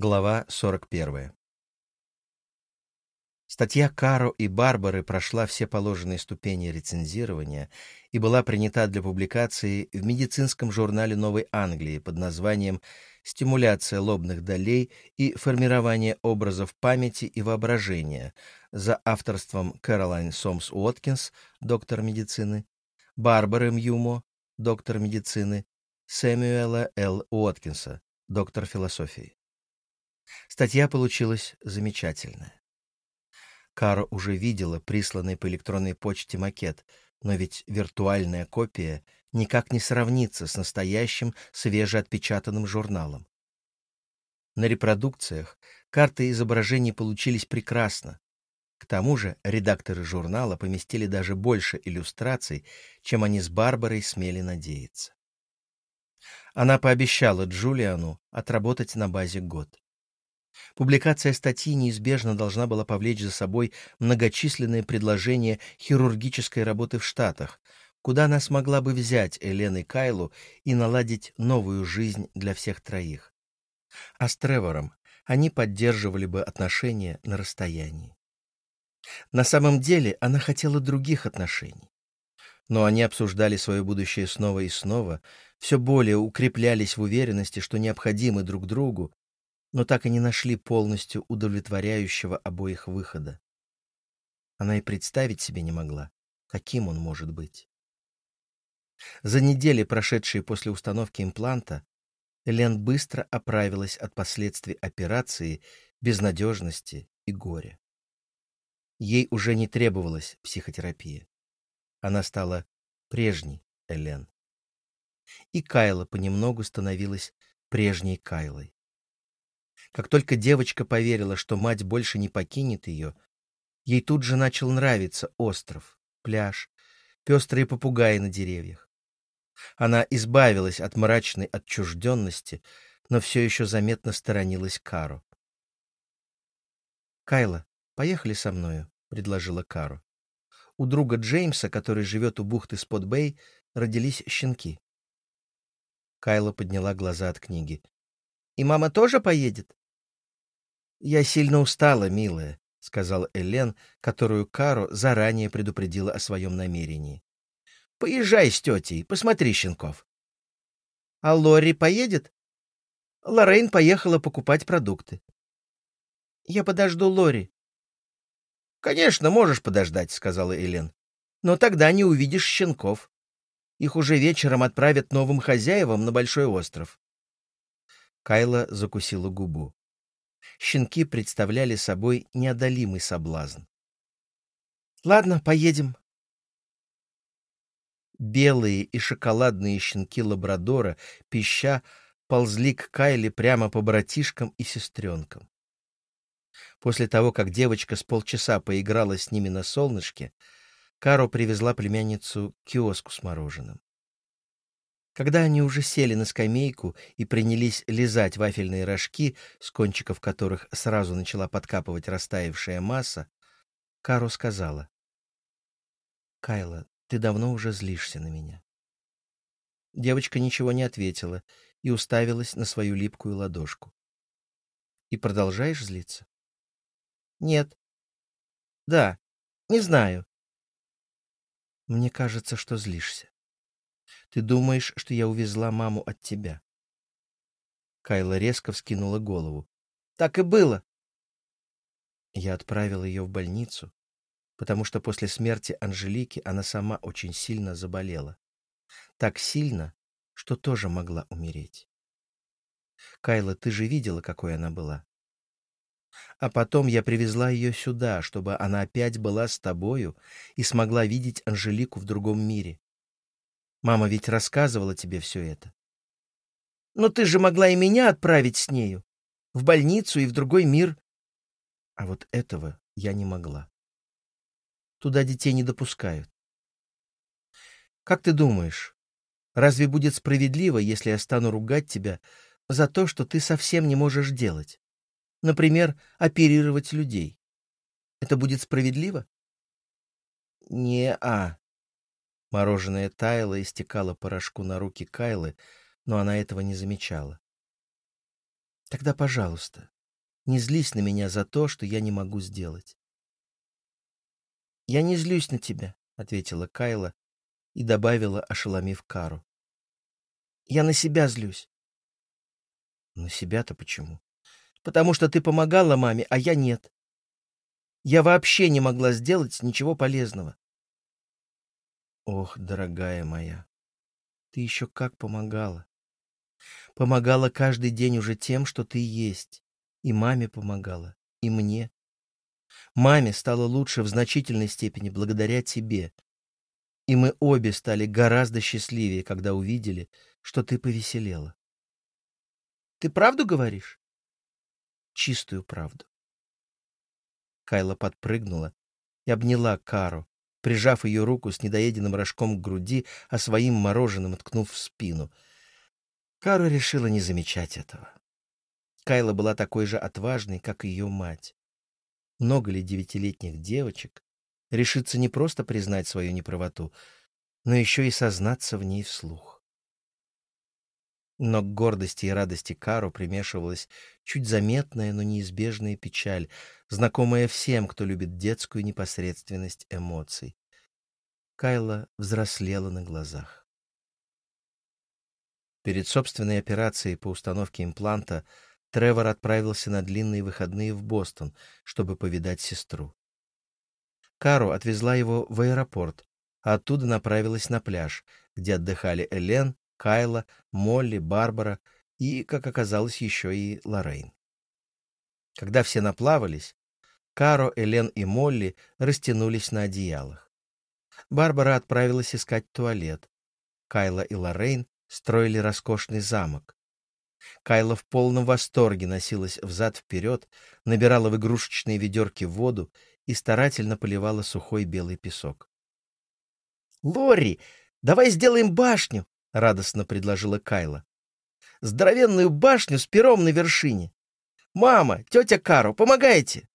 Глава 41. Статья Каро и Барбары прошла все положенные ступени рецензирования и была принята для публикации в медицинском журнале Новой Англии под названием «Стимуляция лобных долей и формирование образов памяти и воображения» за авторством Кэролайн Сомс Уоткинс, доктор медицины, Барбары Мьюмо, доктор медицины, Сэмюэла Л. Уоткинса, доктор философии. Статья получилась замечательная. Кара уже видела присланный по электронной почте макет, но ведь виртуальная копия никак не сравнится с настоящим свежеотпечатанным журналом. На репродукциях карты изображений получились прекрасно. К тому же редакторы журнала поместили даже больше иллюстраций, чем они с Барбарой смели надеяться. Она пообещала Джулиану отработать на базе год. Публикация статьи неизбежно должна была повлечь за собой многочисленные предложения хирургической работы в Штатах, куда она смогла бы взять Элен и Кайлу и наладить новую жизнь для всех троих. А с Тревором они поддерживали бы отношения на расстоянии. На самом деле она хотела других отношений. Но они обсуждали свое будущее снова и снова, все более укреплялись в уверенности, что необходимы друг другу, но так и не нашли полностью удовлетворяющего обоих выхода. Она и представить себе не могла, каким он может быть. За недели, прошедшие после установки импланта, Элен быстро оправилась от последствий операции, безнадежности и горя. Ей уже не требовалась психотерапия. Она стала прежней Элен. И Кайла понемногу становилась прежней Кайлой. Как только девочка поверила, что мать больше не покинет ее, ей тут же начал нравиться остров, пляж, пестрые попугаи на деревьях. Она избавилась от мрачной отчужденности, но все еще заметно сторонилась Кару. «Кайла, поехали со мною», — предложила Кару. «У друга Джеймса, который живет у бухты Спотбэй, родились щенки». Кайла подняла глаза от книги. «И мама тоже поедет?» «Я сильно устала, милая», — сказал Элен, которую Каро заранее предупредила о своем намерении. «Поезжай с тетей, посмотри щенков». «А Лори поедет?» Лоррейн поехала покупать продукты. «Я подожду Лори». «Конечно, можешь подождать», — сказала Элен. «Но тогда не увидишь щенков. Их уже вечером отправят новым хозяевам на Большой остров». Кайла закусила губу щенки представляли собой неодолимый соблазн. «Ладно, поедем». Белые и шоколадные щенки лабрадора, пища, ползли к Кайле прямо по братишкам и сестренкам. После того, как девочка с полчаса поиграла с ними на солнышке, Каро привезла племянницу к киоску с мороженым. Когда они уже сели на скамейку и принялись лизать вафельные рожки, с кончиков которых сразу начала подкапывать растаявшая масса, Каро сказала. «Кайла, ты давно уже злишься на меня». Девочка ничего не ответила и уставилась на свою липкую ладошку. «И продолжаешь злиться?» «Нет». «Да, не знаю». «Мне кажется, что злишься». Ты думаешь, что я увезла маму от тебя?» Кайла резко вскинула голову. «Так и было!» Я отправил ее в больницу, потому что после смерти Анжелики она сама очень сильно заболела. Так сильно, что тоже могла умереть. Кайла, ты же видела, какой она была. А потом я привезла ее сюда, чтобы она опять была с тобою и смогла видеть Анжелику в другом мире. Мама ведь рассказывала тебе все это. Но ты же могла и меня отправить с нею. В больницу и в другой мир. А вот этого я не могла. Туда детей не допускают. Как ты думаешь, разве будет справедливо, если я стану ругать тебя за то, что ты совсем не можешь делать? Например, оперировать людей. Это будет справедливо? Не-а, Мороженое таяло и стекало порошку на руки Кайлы, но она этого не замечала. Тогда, пожалуйста, не злись на меня за то, что я не могу сделать. «Я не злюсь на тебя», — ответила Кайла и добавила, ошеломив Кару. «Я на себя злюсь». «На себя-то почему?» «Потому что ты помогала маме, а я нет. Я вообще не могла сделать ничего полезного». «Ох, дорогая моя, ты еще как помогала. Помогала каждый день уже тем, что ты есть. И маме помогала, и мне. Маме стало лучше в значительной степени благодаря тебе. И мы обе стали гораздо счастливее, когда увидели, что ты повеселела. Ты правду говоришь? Чистую правду. Кайла подпрыгнула и обняла Кару, прижав ее руку с недоеденным рожком к груди, а своим мороженым ткнув в спину. Кара решила не замечать этого. Кайла была такой же отважной, как ее мать. Много ли девятилетних девочек решится не просто признать свою неправоту, но еще и сознаться в ней вслух? Но к гордости и радости Кару примешивалась чуть заметная, но неизбежная печаль, знакомая всем, кто любит детскую непосредственность эмоций. Кайла взрослела на глазах. Перед собственной операцией по установке импланта Тревор отправился на длинные выходные в Бостон, чтобы повидать сестру. Кару отвезла его в аэропорт, а оттуда направилась на пляж, где отдыхали Элен, Кайла, Молли, Барбара и, как оказалось, еще и Лоррейн. Когда все наплавались, Каро, Элен и Молли растянулись на одеялах. Барбара отправилась искать туалет. Кайла и Лоррейн строили роскошный замок. Кайла в полном восторге носилась взад-вперед, набирала в игрушечные ведерки воду и старательно поливала сухой белый песок. «Лори, давай сделаем башню!» — радостно предложила Кайла. «Здоровенную башню с пером на вершине! Мама, тетя Кару, помогайте!»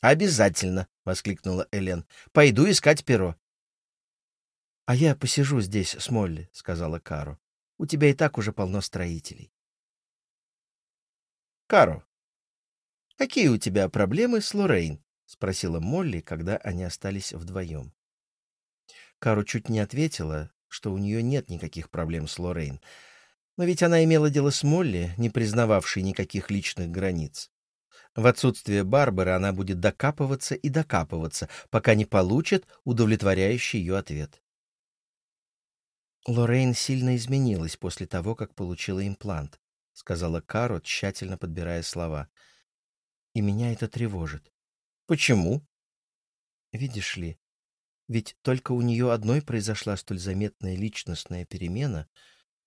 «Обязательно!» — воскликнула Элен. «Пойду искать перо». «А я посижу здесь с Молли», — сказала Кару. «У тебя и так уже полно строителей». Каро, какие у тебя проблемы с Лоррейн? спросила Молли, когда они остались вдвоем. Каро чуть не ответила, что у нее нет никаких проблем с Лоррейн, но ведь она имела дело с Молли, не признававшей никаких личных границ. В отсутствие Барбары она будет докапываться и докапываться, пока не получит удовлетворяющий ее ответ. Лоррейн сильно изменилась после того, как получила имплант. — сказала Каро, тщательно подбирая слова. «И меня это тревожит». «Почему?» «Видишь ли, ведь только у нее одной произошла столь заметная личностная перемена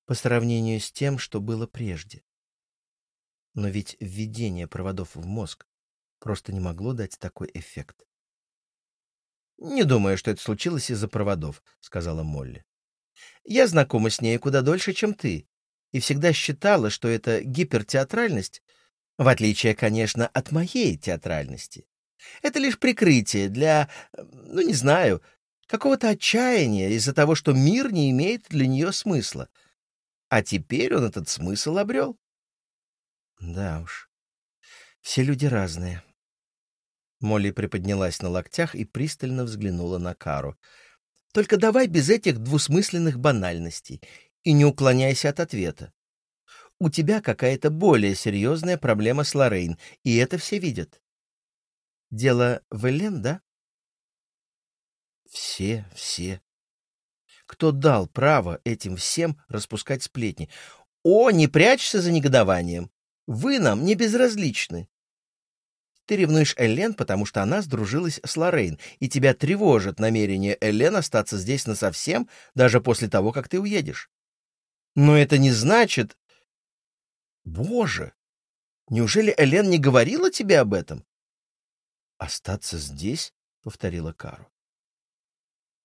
по сравнению с тем, что было прежде. Но ведь введение проводов в мозг просто не могло дать такой эффект. «Не думаю, что это случилось из-за проводов», — сказала Молли. «Я знакома с ней куда дольше, чем ты, и всегда считала, что это гипертеатральность, в отличие, конечно, от моей театральности. Это лишь прикрытие для, ну, не знаю, какого-то отчаяния из-за того, что мир не имеет для нее смысла. А теперь он этот смысл обрел. Да уж, все люди разные. Молли приподнялась на локтях и пристально взглянула на Кару. «Только давай без этих двусмысленных банальностей и не уклоняйся от ответа. У тебя какая-то более серьезная проблема с Лоррейн, и это все видят. Дело в Элен, да? Все, все. Кто дал право этим всем распускать сплетни? О, не прячься за негодованием. Вы нам не безразличны. Ты ревнуешь Элен, потому что она сдружилась с Лоррейн, и тебя тревожит намерение Элен остаться здесь насовсем, даже после того, как ты уедешь. Но это не значит... Боже! Неужели Элен не говорила тебе об этом? Остаться здесь? — повторила Кару.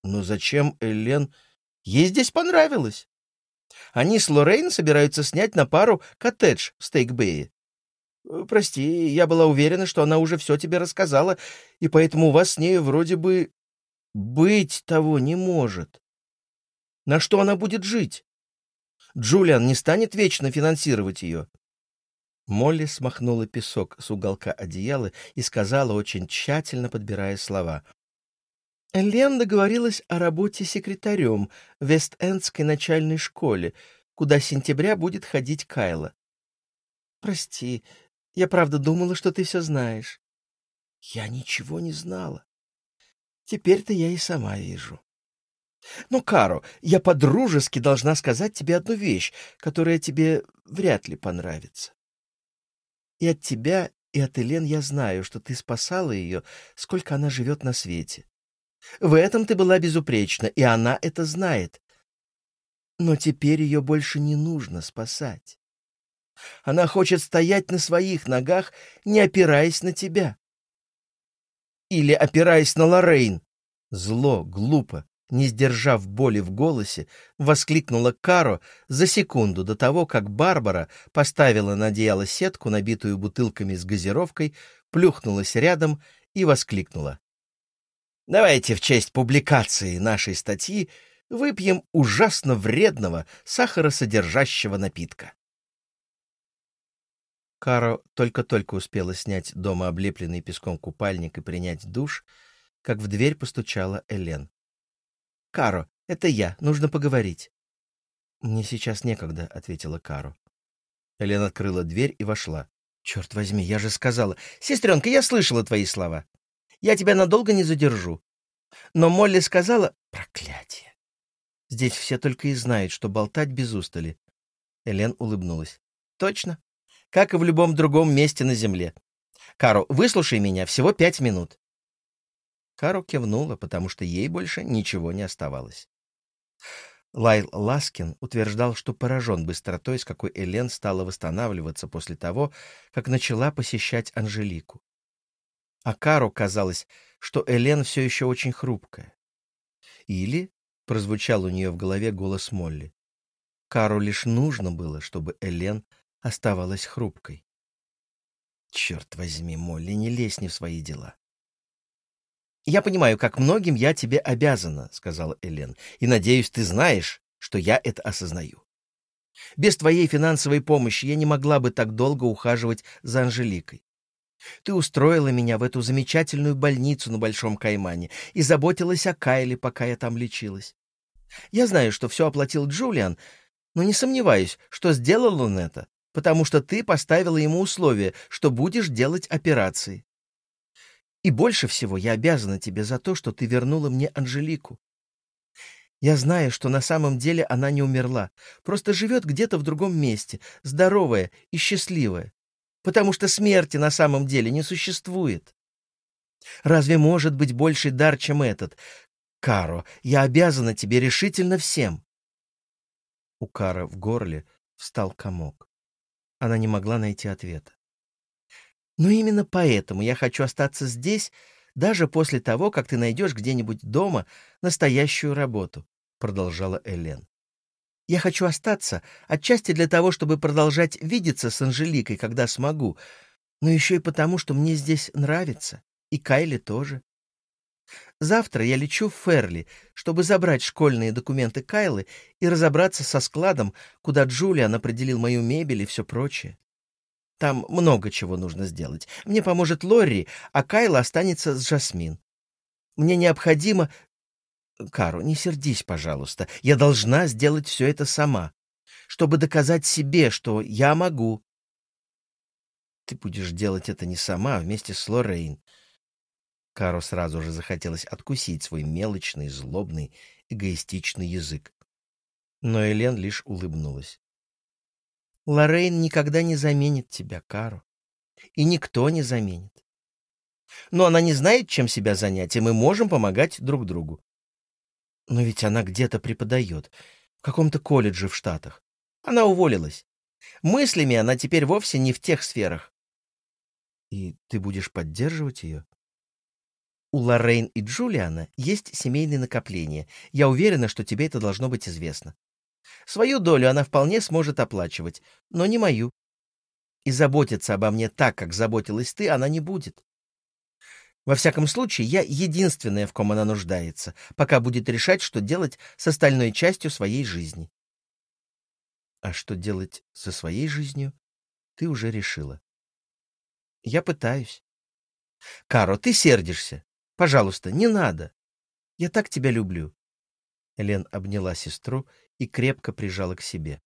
Но зачем Элен... Ей здесь понравилось. Они с Лоррейн собираются снять на пару коттедж в Стейкбэе. Прости, я была уверена, что она уже все тебе рассказала, и поэтому у вас с ней вроде бы быть того не может. На что она будет жить? Джулиан не станет вечно финансировать ее. Молли смахнула песок с уголка одеяла и сказала, очень тщательно подбирая слова. Лен договорилась о работе секретарем в Вест-Эндской начальной школе, куда с сентября будет ходить Кайла. «Прости, я правда думала, что ты все знаешь». «Я ничего не знала. Теперь-то я и сама вижу». «Ну, Каро, я по-дружески должна сказать тебе одну вещь, которая тебе вряд ли понравится. И от тебя, и от Элен я знаю, что ты спасала ее, сколько она живет на свете. В этом ты была безупречна, и она это знает. Но теперь ее больше не нужно спасать. Она хочет стоять на своих ногах, не опираясь на тебя. Или опираясь на Лоррейн. Зло, глупо, не сдержав боли в голосе, воскликнула Каро за секунду до того, как Барбара поставила на одеяло сетку, набитую бутылками с газировкой, плюхнулась рядом и воскликнула. Давайте в честь публикации нашей статьи выпьем ужасно вредного сахаросодержащего напитка. Каро только-только успела снять дома облепленный песком купальник и принять душ, как в дверь постучала Элен. «Каро, это я, нужно поговорить». «Мне сейчас некогда», — ответила Каро. Элен открыла дверь и вошла. «Черт возьми, я же сказала... Сестренка, я слышала твои слова. Я тебя надолго не задержу. Но Молли сказала... Проклятие! Здесь все только и знают, что болтать без устали. Элен улыбнулась. Точно. Как и в любом другом месте на земле. Кару, выслушай меня всего пять минут. Кару кивнула, потому что ей больше ничего не оставалось. Лайл Ласкин утверждал, что поражен быстротой, с какой Элен стала восстанавливаться после того, как начала посещать Анжелику. А Кару казалось, что Элен все еще очень хрупкая. Или, — прозвучал у нее в голове голос Молли, — Кару лишь нужно было, чтобы Элен оставалась хрупкой. Черт возьми, Молли, не лезь не в свои дела. «Я понимаю, как многим я тебе обязана», — сказала Элен, «и надеюсь, ты знаешь, что я это осознаю. Без твоей финансовой помощи я не могла бы так долго ухаживать за Анжеликой. Ты устроила меня в эту замечательную больницу на Большом Каймане и заботилась о Кайле, пока я там лечилась. Я знаю, что все оплатил Джулиан, но не сомневаюсь, что сделал он это, потому что ты поставила ему условие, что будешь делать операции. И больше всего я обязана тебе за то, что ты вернула мне Анжелику. Я знаю, что на самом деле она не умерла, просто живет где-то в другом месте, здоровая и счастливая потому что смерти на самом деле не существует. Разве может быть больший дар, чем этот? Каро, я обязана тебе решительно всем. У Кара в горле встал комок. Она не могла найти ответа. Но именно поэтому я хочу остаться здесь, даже после того, как ты найдешь где-нибудь дома настоящую работу, продолжала Элен. Я хочу остаться, отчасти для того, чтобы продолжать видеться с Анжеликой, когда смогу, но еще и потому, что мне здесь нравится, и Кайли тоже. Завтра я лечу в Ферли, чтобы забрать школьные документы Кайлы и разобраться со складом, куда Джулиан определил мою мебель и все прочее. Там много чего нужно сделать. Мне поможет Лорри, а Кайла останется с Жасмин. Мне необходимо Кару, не сердись, пожалуйста. Я должна сделать все это сама, чтобы доказать себе, что я могу. Ты будешь делать это не сама, а вместе с Лоррейн. Кару сразу же захотелось откусить свой мелочный, злобный, эгоистичный язык. Но Элен лишь улыбнулась. Лоррейн никогда не заменит тебя, Кару. И никто не заменит. Но она не знает, чем себя занять, и мы можем помогать друг другу. Но ведь она где-то преподает, в каком-то колледже в Штатах. Она уволилась. Мыслями она теперь вовсе не в тех сферах. И ты будешь поддерживать ее? У Лоррейн и Джулиана есть семейные накопления. Я уверена, что тебе это должно быть известно. Свою долю она вполне сможет оплачивать, но не мою. И заботиться обо мне так, как заботилась ты, она не будет. Во всяком случае, я единственная, в ком она нуждается, пока будет решать, что делать с остальной частью своей жизни. А что делать со своей жизнью? Ты уже решила. Я пытаюсь. Каро, ты сердишься. Пожалуйста, не надо. Я так тебя люблю. Элен обняла сестру и крепко прижала к себе.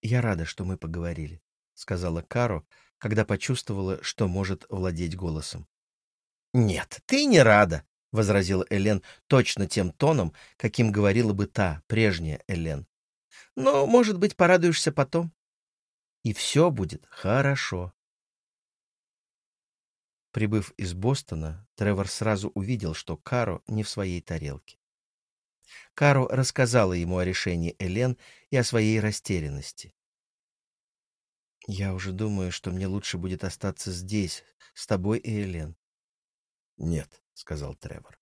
«Я рада, что мы поговорили», — сказала Каро, когда почувствовала, что может владеть голосом. «Нет, ты не рада», — возразила Элен точно тем тоном, каким говорила бы та, прежняя Элен. «Но, может быть, порадуешься потом. И все будет хорошо». Прибыв из Бостона, Тревор сразу увидел, что Каро не в своей тарелке. Каро рассказала ему о решении Элен и о своей растерянности. «Я уже думаю, что мне лучше будет остаться здесь, с тобой и Элен. «Нет», — сказал Тревор.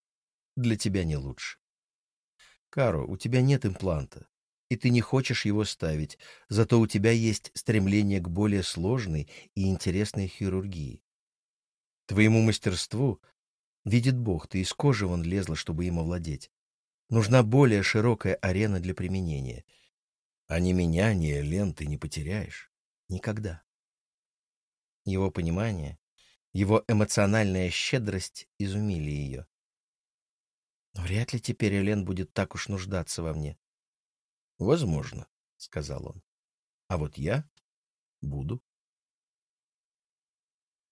«Для тебя не лучше. Каро, у тебя нет импланта, и ты не хочешь его ставить, зато у тебя есть стремление к более сложной и интересной хирургии. Твоему мастерству, видит Бог, ты из кожи вон лезла, чтобы им овладеть. Нужна более широкая арена для применения. А ни меня, ни Элен ты не потеряешь. Никогда. Его понимание его эмоциональная щедрость изумили ее. Вряд ли теперь Элен будет так уж нуждаться во мне. — Возможно, — сказал он. — А вот я буду.